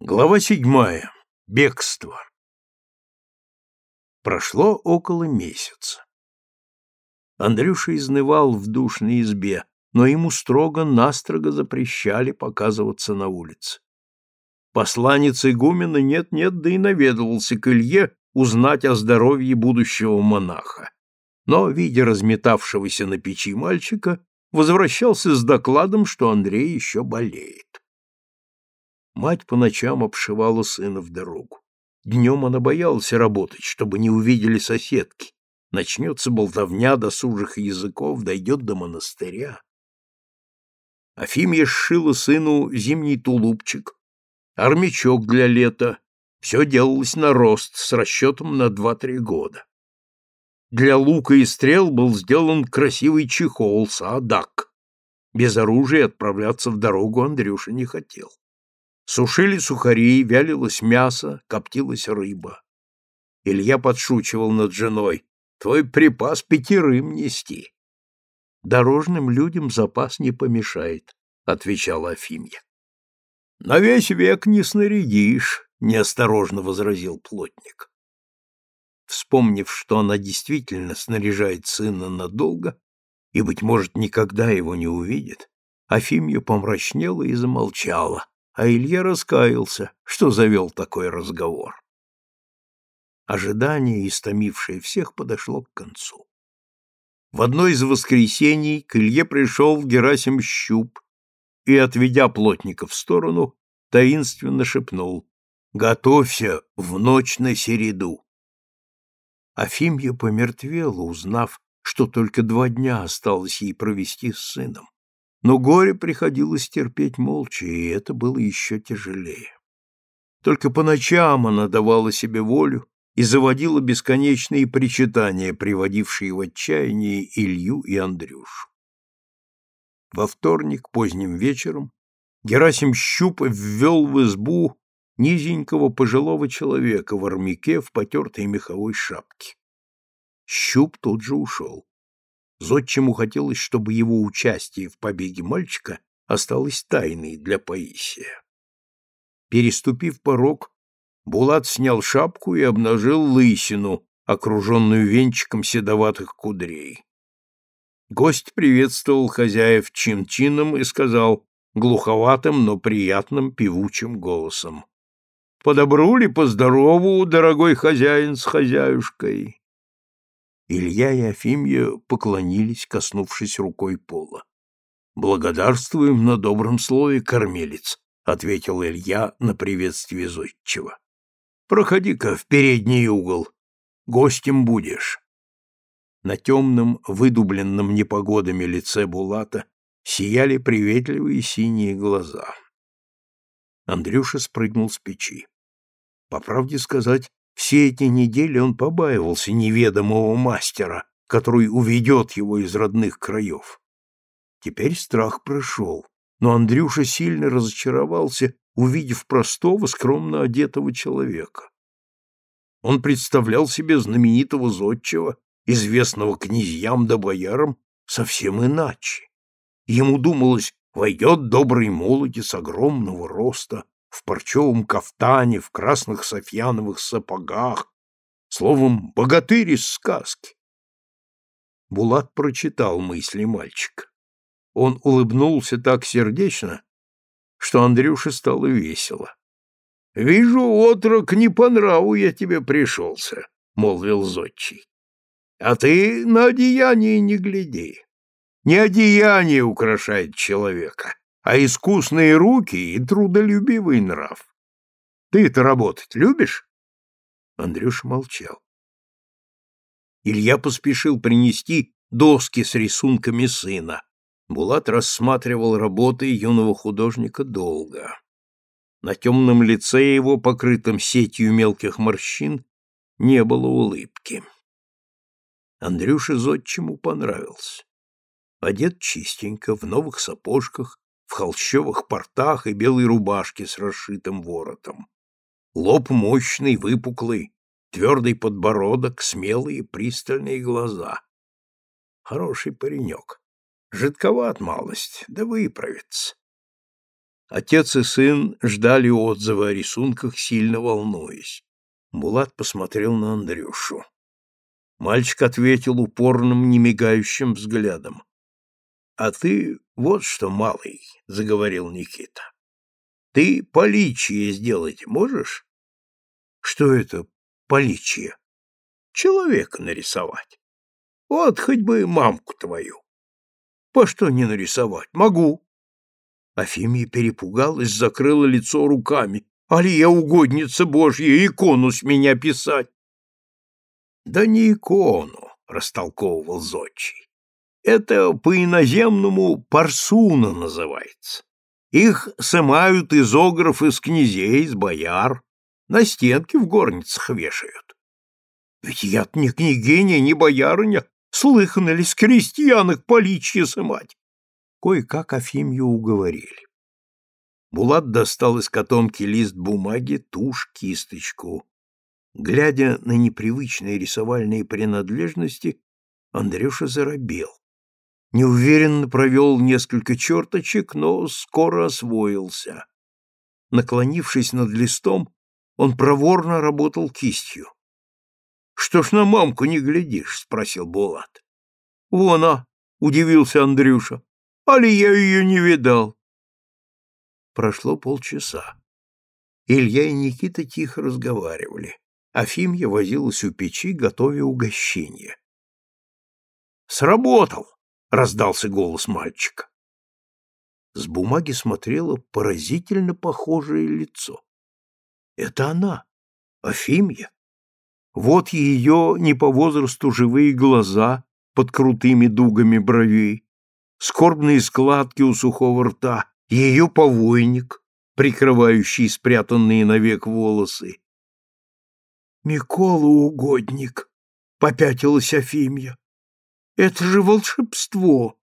Глава седьмая. Бегство. Прошло около месяца. Андрюша изнывал в душной избе, но ему строго-настрого запрещали показываться на улице. Посланец игумена нет-нет, да и наведывался к Илье узнать о здоровье будущего монаха. Но, видя разметавшегося на печи мальчика, возвращался с докладом, что Андрей еще болеет. Мать по ночам обшивала сына в дорогу. Днем она боялась работать, чтобы не увидели соседки. Начнется болтовня досужих языков, дойдет до монастыря. Афимья сшила сыну зимний тулупчик, армячок для лета. Все делалось на рост, с расчетом на два-три года. Для лука и стрел был сделан красивый чехол, саадак. Без оружия отправляться в дорогу Андрюша не хотел. Сушили сухари, вялилось мясо, коптилась рыба. Илья подшучивал над женой. Твой припас пятерым нести. Дорожным людям запас не помешает, отвечала Афимья. На весь век не снарядишь, неосторожно возразил плотник. Вспомнив, что она действительно снаряжает сына надолго и, быть может, никогда его не увидит, Афимья помрачнела и замолчала, а Илья раскаялся, что завел такой разговор. Ожидание, истомившее всех, подошло к концу. В одно из воскресений к Илье пришел Герасим Щуп и, отведя плотника в сторону, таинственно шепнул «Готовься в ночь на середу». Афимья помертвела, узнав, что только два дня осталось ей провести с сыном. Но горе приходилось терпеть молча, и это было еще тяжелее. Только по ночам она давала себе волю и заводила бесконечные причитания, приводившие в отчаяние Илью и Андрюшу. Во вторник поздним вечером Герасим Щуп ввел в избу низенького пожилого человека в армяке в потертой меховой шапке. Щуп тут же ушел. Зодчему хотелось, чтобы его участие в побеге мальчика осталось тайной для Паисия. Переступив порог, Булат снял шапку и обнажил лысину, окруженную венчиком седоватых кудрей. Гость приветствовал хозяев чин-чином и сказал глуховатым, но приятным певучим голосом. — По добру ли, по здорову, дорогой хозяин с хозяюшкой? Илья и Афимья поклонились, коснувшись рукой пола. «Благодарствуем на добром слове, кормилец», — ответил Илья на приветствие зодчего. «Проходи-ка в передний угол. Гостем будешь». На темном, выдубленном непогодами лице Булата сияли приветливые синие глаза. Андрюша спрыгнул с печи. По правде сказать, все эти недели он побаивался неведомого мастера, который уведет его из родных краев. Теперь страх прошел, но Андрюша сильно разочаровался, увидев простого, скромно одетого человека. Он представлял себе знаменитого зодчего, известного князьям да боярам, совсем иначе. Ему думалось, войдет добрый молодец огромного роста, в парчевом кафтане, в красных софьяновых сапогах, словом, богатырь из сказки. Булат прочитал мысли мальчика. Он улыбнулся так сердечно, что Андрюше стало весело. — Вижу, отрок, не по нраву я тебе пришелся, — молвил зодчий. — А ты на одеяние не гляди. Не одеяние украшает человека, а искусные руки и трудолюбивый нрав. Ты-то работать любишь? Андрюша молчал. Илья поспешил принести доски с рисунками сына. Булат рассматривал работы юного художника долго. На темном лице его, покрытом сетью мелких морщин, не было улыбки. Андрюше зодчему понравился. Одет чистенько, в новых сапожках, в холщовых портах и белой рубашке с расшитым воротом. Лоб мощный, выпуклый, твердый подбородок, смелые пристальные глаза. Хороший паренек. Жидковат малость, да выправится. Отец и сын ждали отзыва о рисунках, сильно волнуясь. Булат посмотрел на Андрюшу. Мальчик ответил упорным, немигающим взглядом. — А ты вот что, малый, — заговорил Никита. — Ты поличие сделать можешь? — Что это поличие? — Человека нарисовать. Вот хоть бы мамку твою. — По что не нарисовать? Могу. Афимия перепугалась, закрыла лицо руками. «Али я угодница Божья, икону с меня писать!» «Да не икону», — растолковывал Зодчий. «Это по-иноземному парсуна называется. Их сымают из огров из князей, из бояр, на стенки в горницах вешают. Ведь я-то не княгиня, не боярыня, слыхано ли с крестьян их поличье сымать? Кое-как Афимью уговорили. Булат достал из котомки лист бумаги, тушь, кисточку. Глядя на непривычные рисовальные принадлежности, Андрюша заробел. Неуверенно провел несколько черточек, но скоро освоился. Наклонившись над листом, он проворно работал кистью. — Что ж на мамку не глядишь? — спросил Булат. — Вон она, — удивился Андрюша. Али я ее не видал. Прошло полчаса. Илья и Никита тихо разговаривали. Афимья возилась у печи, готовя угощение. «Сработал!» — раздался голос мальчика. С бумаги смотрело поразительно похожее лицо. Это она, Афимья. Вот ее не по возрасту живые глаза под крутыми дугами бровей, скорбные складки у сухого рта, ее повойник, прикрывающий спрятанные навек волосы. «Микола угодник», — попятилась Афимья. «Это же волшебство!»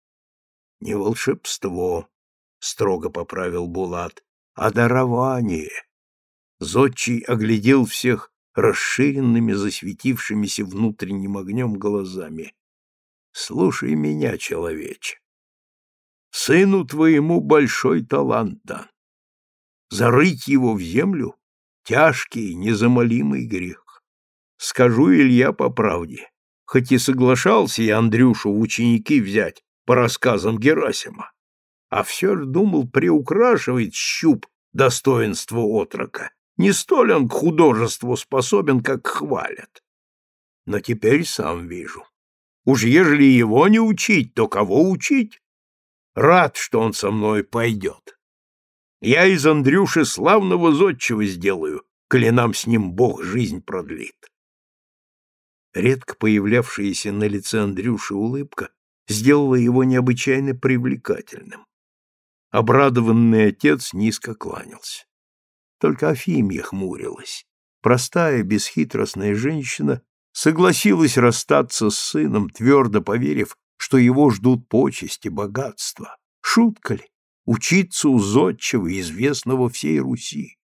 «Не волшебство», — строго поправил Булат, — «а дарование». Зодчий оглядел всех расширенными, засветившимися внутренним огнем глазами. «Слушай меня, человече. Сыну твоему большой талант дан. Зарыть его в землю — тяжкий, незамолимый грех. Скажу Илья по правде, хоть и соглашался я Андрюшу в ученики взять по рассказам Герасима, а все ж думал приукрашивать щуп достоинства отрока. Не столь он к художеству способен, как хвалят. Но теперь сам вижу. Уж ежели его не учить, то кого учить? Рад, что он со мной пойдет. Я из Андрюши славного зодчего сделаю, коли нам с ним Бог жизнь продлит. Редко появлявшаяся на лице Андрюши улыбка сделала его необычайно привлекательным. Обрадованный отец низко кланялся. Только Афимья хмурилась. Простая, бесхитростная женщина согласилась расстаться с сыном, твердо поверив, что его ждут почести, богатства. Шутка ли? Учиться у зодчего, известного всей Руси.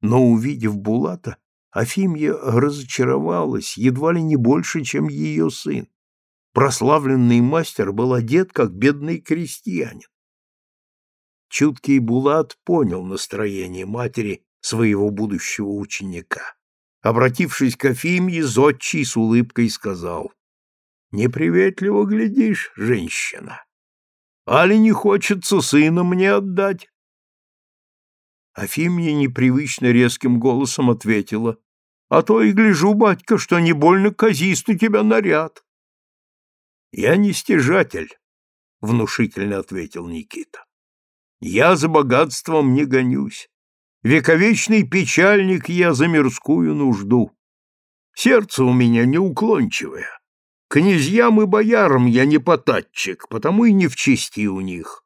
Но, увидев Булата, Афимья разочаровалась едва ли не больше, чем ее сын. Прославленный мастер был одет, как бедный крестьянин. Чуткий Булат понял настроение матери своего будущего ученика. Обратившись к Афимье, зодчий с улыбкой сказал, Неприветливо глядишь, женщина. Али не хочется сына мне отдать? Афимья непривычно резким голосом ответила, «А то и гляжу, батька, что не больно казист у тебя наряд». «Я не стяжатель», — внушительно ответил Никита. «Я за богатством не гонюсь. Вековечный печальник я за мирскую нужду. Сердце у меня неуклончивое. Князьям и боярам я не потатчик, потому и не в чести у них.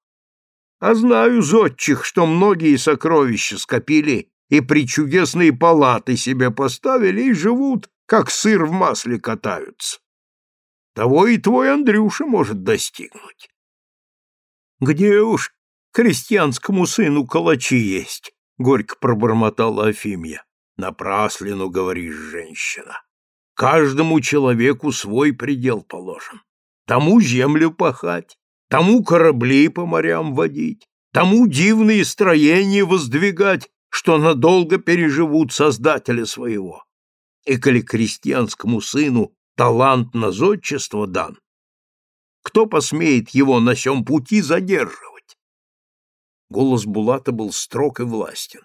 А знаю зодчих, что многие сокровища скопили и при чудесные палаты себе поставили и живут, как сыр в масле катаются. Того и твой Андрюша может достигнуть. Где уж крестьянскому сыну калачи есть, — горько пробормотала Афимья. Напраслину, говоришь, женщина. Каждому человеку свой предел положен. Тому землю пахать, тому корабли по морям водить, тому дивные строения воздвигать, что надолго переживут создателя своего. И коли крестьянскому сыну талант на зодчество дан, кто посмеет его на сём пути задерживать? Голос Булата был строг и властен.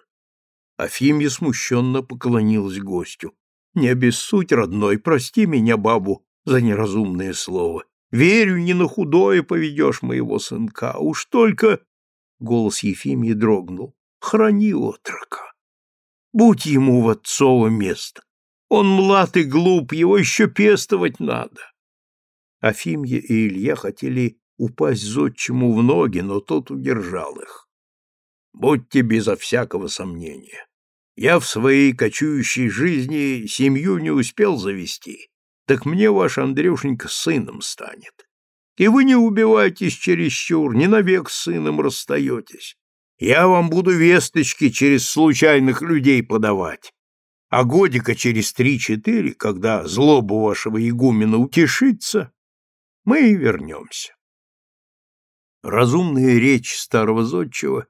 Афимья смущенно поклонилась гостю. «Не обессудь, родной, прости меня, бабу, за неразумное слово. Верю, не на худое поведешь моего сынка. Уж только...» Голос Ефимии дрогнул. «Храни отрока. Будь ему в отцово место. Он млад и глуп, его еще пестовать надо. Афимья и Илья хотели упасть зодчему в ноги, но тот удержал их. Будьте безо всякого сомнения. Я в своей кочующей жизни семью не успел завести, так мне ваш Андрюшенька сыном станет. И вы не убивайтесь чересчур, не навек с сыном расстаетесь. Я вам буду весточки через случайных людей подавать а годика через три-четыре, когда злоба вашего игумена утешится, мы и вернемся. Разумная речь старого зодчего,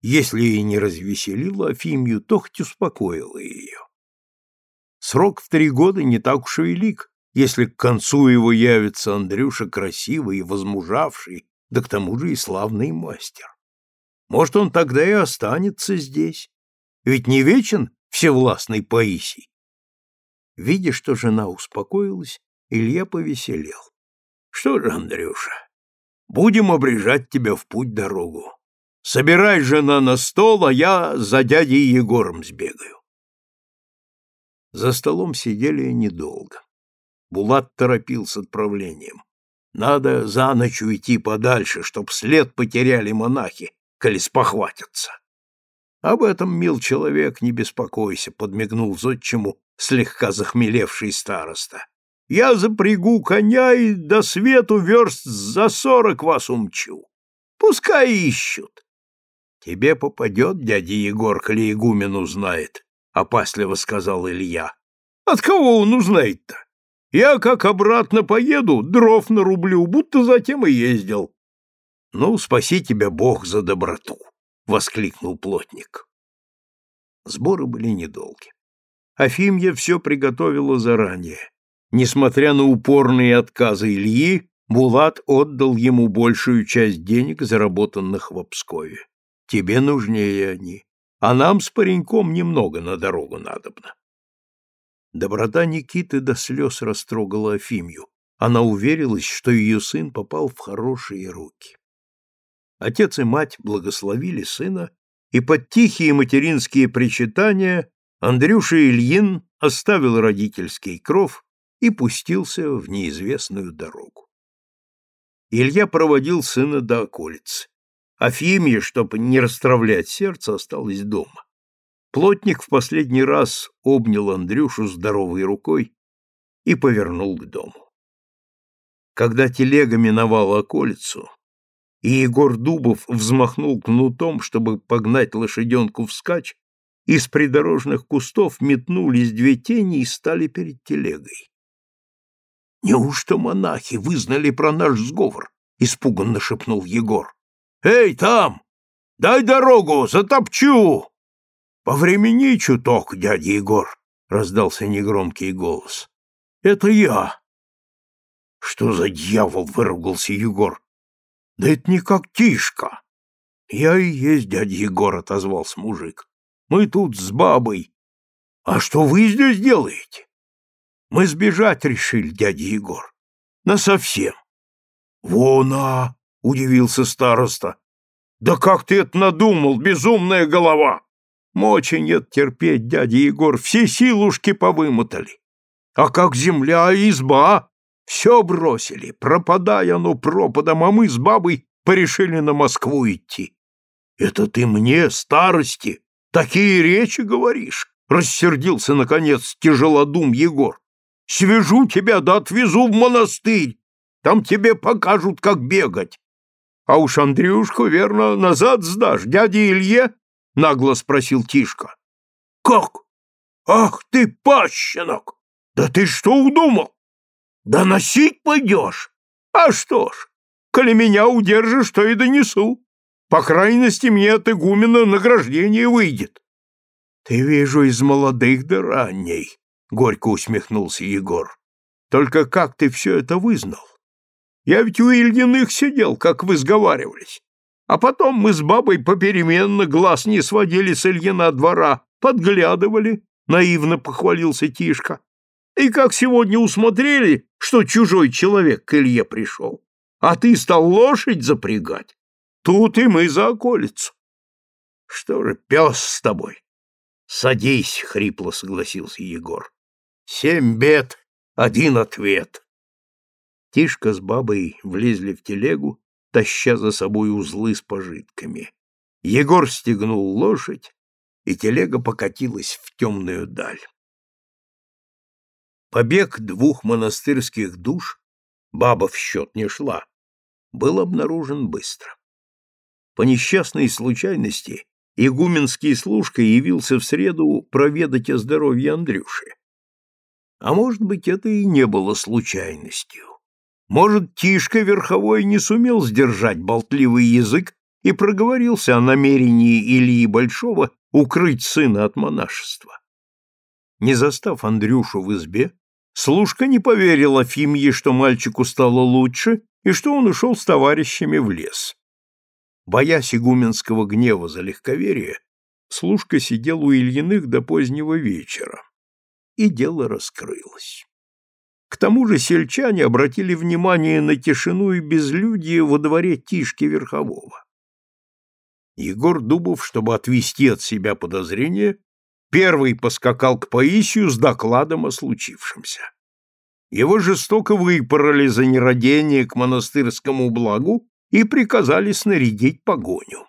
если и не развеселила Афимью, то хоть успокоила ее. Срок в три года не так уж и велик, если к концу его явится Андрюша красивый и возмужавший, да к тому же и славный мастер. Может, он тогда и останется здесь. Ведь не вечен всевластный Паисий. Видя, что жена успокоилась, Илья повеселел. — Что же, Андрюша, будем обрежать тебя в путь-дорогу. Собирай, жена, на стол, а я за дядей Егором сбегаю. За столом сидели недолго. Булат торопил с отправлением. Надо за ночь уйти подальше, чтоб след потеряли монахи, коли спохватятся. Об этом, мил человек, не беспокойся, подмигнул зодчему слегка захмелевший староста. Я запрягу коня и до свету верст за сорок вас умчу. Пускай ищут. Тебе попадет, дядя Егор, коли игумен узнает, — опасливо сказал Илья. От кого он узнает-то? Я как обратно поеду, дров нарублю, будто затем и ездил. Ну, спаси тебя Бог за доброту воскликнул плотник. Сборы были недолги. Афимья все приготовила заранее. Несмотря на упорные отказы Ильи, Булат отдал ему большую часть денег, заработанных в Обскове. Тебе нужнее они, а нам с пареньком немного на дорогу надобно. Доброта Никиты до слез растрогала Афимью. Она уверилась, что ее сын попал в хорошие руки. Отец и мать благословили сына, и под тихие материнские причитания Андрюша Ильин оставил родительский кров и пустился в неизвестную дорогу. Илья проводил сына до околицы. Афимия, чтобы не расстравлять сердце, осталась дома. Плотник в последний раз обнял Андрюшу здоровой рукой и повернул к дому. Когда телега миновала околицу, и Егор Дубов взмахнул кнутом, чтобы погнать лошаденку вскачь, из придорожных кустов метнулись две тени и стали перед телегой. «Неужто монахи вызнали про наш сговор?» — испуганно шепнул Егор. «Эй, там! Дай дорогу, затопчу!» «Повремени чуток, дядя Егор!» — раздался негромкий голос. «Это я!» «Что за дьявол?» — выругался Егор. Да это не как Тишка. Я и есть дядя Егор, отозвался мужик. Мы тут с бабой. А что вы здесь делаете? Мы сбежать решили, дядя Егор. Насовсем. Вон, а, удивился староста. Да как ты это надумал, безумная голова? Мочи нет терпеть, дядя Егор, все силушки повымотали. А как земля и изба, все бросили, пропадая оно пропадом, а мы с бабой порешили на Москву идти. Это ты мне, старости, такие речи говоришь? Рассердился, наконец, тяжелодум Егор. Свяжу тебя да отвезу в монастырь. Там тебе покажут, как бегать. А уж Андрюшку, верно, назад сдашь, дяде Илье? Нагло спросил Тишка. Как? Ах ты, пащенок! Да ты что удумал? Да носить пойдешь? А что ж, коли меня удержишь, то и донесу. По крайности, мне от игумена награждение выйдет. — Ты, вижу, из молодых до ранней, — горько усмехнулся Егор. — Только как ты все это вызнал? Я ведь у Ильиных сидел, как вы сговаривались. А потом мы с бабой попеременно глаз не сводили с Ильина двора, подглядывали, — наивно похвалился Тишка. И как сегодня усмотрели, что чужой человек к Илье пришел, а ты стал лошадь запрягать, тут и мы за околицу. — Что же, пес с тобой? — Садись, — хрипло согласился Егор. — Семь бед, один ответ. Тишка с бабой влезли в телегу, таща за собой узлы с пожитками. Егор стегнул лошадь, и телега покатилась в темную даль. Побег двух монастырских душ, баба в счет не шла, был обнаружен быстро. По несчастной случайности игуменский служка явился в среду проведать о здоровье Андрюши. А может быть, это и не было случайностью. Может, Тишка Верховой не сумел сдержать болтливый язык и проговорился о намерении Ильи Большого укрыть сына от монашества. Не застав Андрюшу в избе, Служка не поверил Афимье, что мальчику стало лучше и что он ушел с товарищами в лес. Боясь игуменского гнева за легковерие, служка сидел у Ильиных до позднего вечера, и дело раскрылось. К тому же сельчане обратили внимание на тишину и безлюдие во дворе Тишки Верхового. Егор Дубов, чтобы отвести от себя подозрения, первый поскакал к Паисию с докладом о случившемся. Его жестоко выпороли за нерадение к монастырскому благу и приказали снарядить погоню.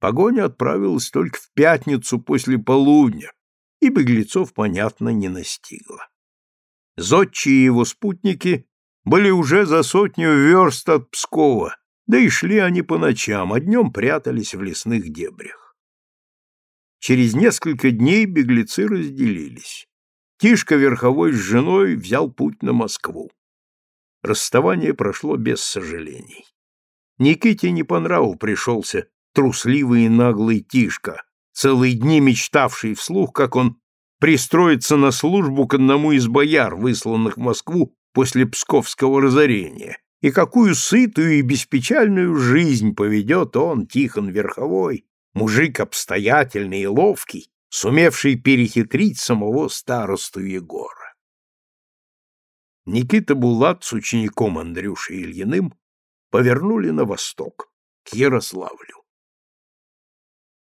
Погоня отправилась только в пятницу после полудня, и беглецов, понятно, не настигла. Зодчи и его спутники были уже за сотню верст от Пскова, да и шли они по ночам, а днем прятались в лесных дебрях. Через несколько дней беглецы разделились. Тишка верховой с женой взял путь на Москву. Расставание прошло без сожалений. Никите не по нраву пришелся трусливый и наглый Тишка, целые дни мечтавший вслух, как он пристроится на службу к одному из бояр, высланных в Москву после Псковского разорения, и какую сытую и беспечальную жизнь поведет он, Тихон Верховой, мужик обстоятельный и ловкий, сумевший перехитрить самого старосту Егора. Никита Булат с учеником Андрюшей Ильиным повернули на восток, к Ярославлю.